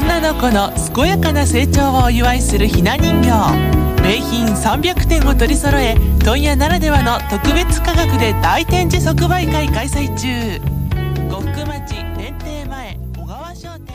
女の子の健やかな成長をお祝いするひな人形。名品300点を取り揃え問屋ならではの特別価格で大展示即売会開催中。呉服町限定前小川商店